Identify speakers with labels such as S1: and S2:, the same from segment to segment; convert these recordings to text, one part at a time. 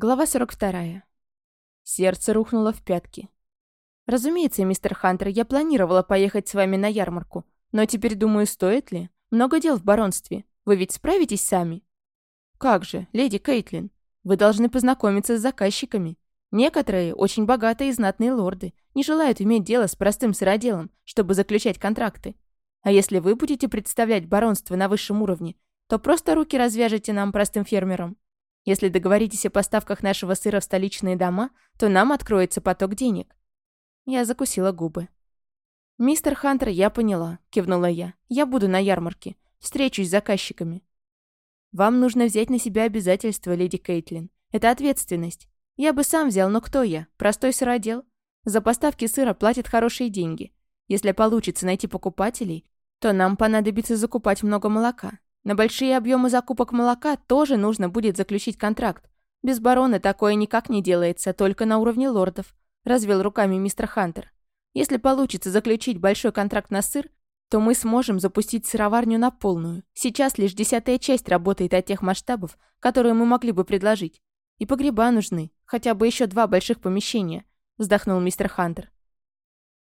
S1: Глава 42. Сердце рухнуло в пятки. Разумеется, мистер Хантер, я планировала поехать с вами на ярмарку, но теперь думаю, стоит ли? Много дел в баронстве. Вы ведь справитесь сами? Как же, леди Кейтлин, вы должны познакомиться с заказчиками. Некоторые, очень богатые и знатные лорды, не желают иметь дело с простым сыроделом, чтобы заключать контракты. А если вы будете представлять баронство на высшем уровне, то просто руки развяжете нам, простым фермерам. Если договоритесь о поставках нашего сыра в столичные дома, то нам откроется поток денег». Я закусила губы. «Мистер Хантер, я поняла», — кивнула я. «Я буду на ярмарке. Встречусь с заказчиками». «Вам нужно взять на себя обязательства, леди Кейтлин. Это ответственность. Я бы сам взял, но кто я? Простой сыродел? За поставки сыра платят хорошие деньги. Если получится найти покупателей, то нам понадобится закупать много молока. На большие объемы закупок молока тоже нужно будет заключить контракт. Без барона такое никак не делается, только на уровне лордов», – развел руками мистер Хантер. «Если получится заключить большой контракт на сыр, то мы сможем запустить сыроварню на полную. Сейчас лишь десятая часть работает от тех масштабов, которые мы могли бы предложить. И погреба нужны, хотя бы еще два больших помещения», – вздохнул мистер Хантер.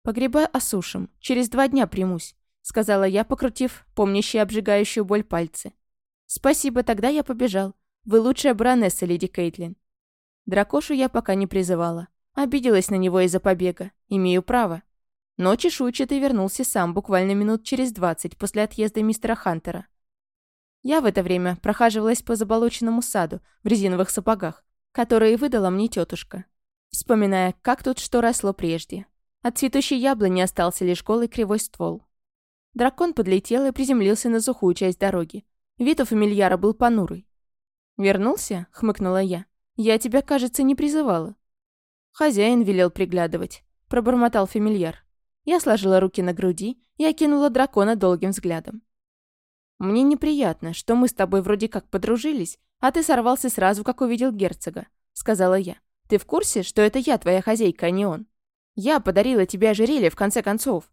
S1: «Погреба осушим. Через два дня примусь. — сказала я, покрутив помнящие обжигающую боль пальцы. «Спасибо, тогда я побежал. Вы лучшая баронесса, леди Кейтлин». Дракошу я пока не призывала. Обиделась на него из-за побега. Имею право. Но чешуйчатый вернулся сам буквально минут через двадцать после отъезда мистера Хантера. Я в это время прохаживалась по заболоченному саду в резиновых сапогах, которые выдала мне тетушка, вспоминая, как тут что росло прежде. От цветущей яблони остался лишь голый кривой ствол. Дракон подлетел и приземлился на сухую часть дороги. Вид у фамильяра был понурый. «Вернулся?» — хмыкнула я. «Я тебя, кажется, не призывала». «Хозяин велел приглядывать», — пробормотал фамильяр. Я сложила руки на груди и окинула дракона долгим взглядом. «Мне неприятно, что мы с тобой вроде как подружились, а ты сорвался сразу, как увидел герцога», — сказала я. «Ты в курсе, что это я твоя хозяйка, а не он? Я подарила тебе ожерелье, в конце концов.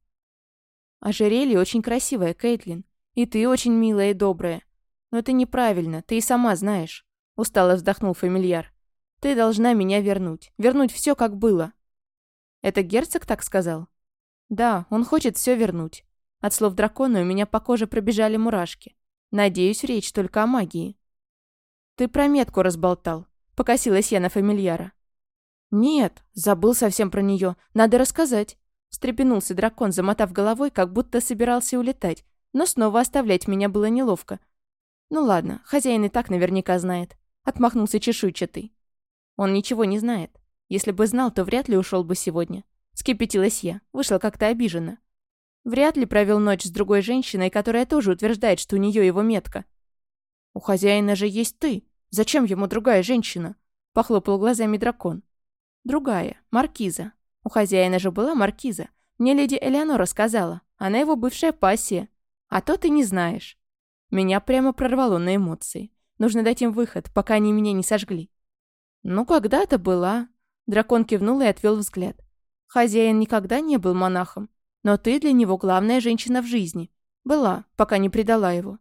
S1: Ожерелье очень красивое, Кейтлин. И ты очень милая и добрая. Но это неправильно, ты и сама знаешь. Устало вздохнул фамильяр. Ты должна меня вернуть. Вернуть все, как было. Это герцог так сказал? Да, он хочет все вернуть. От слов дракона у меня по коже пробежали мурашки. Надеюсь, речь только о магии. Ты про метку разболтал. Покосилась я на фамильяра. Нет, забыл совсем про нее. Надо рассказать. Встрепенулся дракон, замотав головой, как будто собирался улетать, но снова оставлять меня было неловко. «Ну ладно, хозяин и так наверняка знает», — отмахнулся чешуйчатый. «Он ничего не знает. Если бы знал, то вряд ли ушел бы сегодня». Скипятилась я, вышла как-то обиженно. Вряд ли провел ночь с другой женщиной, которая тоже утверждает, что у нее его метка. «У хозяина же есть ты. Зачем ему другая женщина?» — похлопал глазами дракон. «Другая, маркиза. У хозяина же была маркиза. Мне леди Элеонора сказала. Она его бывшая пассия. А то ты не знаешь. Меня прямо прорвало на эмоции. Нужно дать им выход, пока они меня не сожгли. Ну, когда-то была. Дракон кивнул и отвел взгляд. Хозяин никогда не был монахом. Но ты для него главная женщина в жизни. Была, пока не предала его.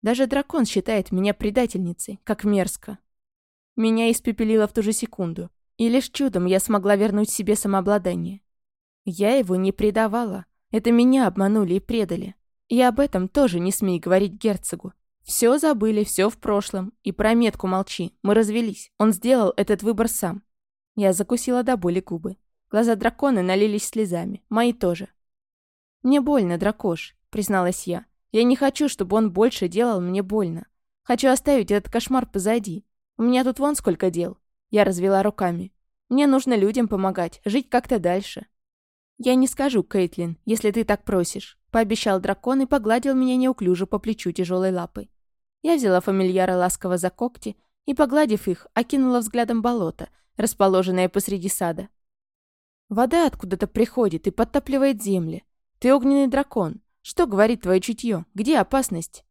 S1: Даже дракон считает меня предательницей, как мерзко. Меня испепелило в ту же секунду. И лишь чудом я смогла вернуть себе самообладание. Я его не предавала. Это меня обманули и предали. И об этом тоже не смей говорить герцогу. Все забыли, все в прошлом. И про метку молчи. Мы развелись. Он сделал этот выбор сам. Я закусила до боли губы. Глаза дракона налились слезами. Мои тоже. «Мне больно, дракош», — призналась я. «Я не хочу, чтобы он больше делал мне больно. Хочу оставить этот кошмар позади. У меня тут вон сколько дел. Я развела руками. «Мне нужно людям помогать, жить как-то дальше». «Я не скажу, Кейтлин, если ты так просишь», — пообещал дракон и погладил меня неуклюже по плечу тяжелой лапой. Я взяла фамильяра ласково за когти и, погладив их, окинула взглядом болото, расположенное посреди сада. «Вода откуда-то приходит и подтапливает земли. Ты огненный дракон. Что говорит твое чутье? Где опасность?»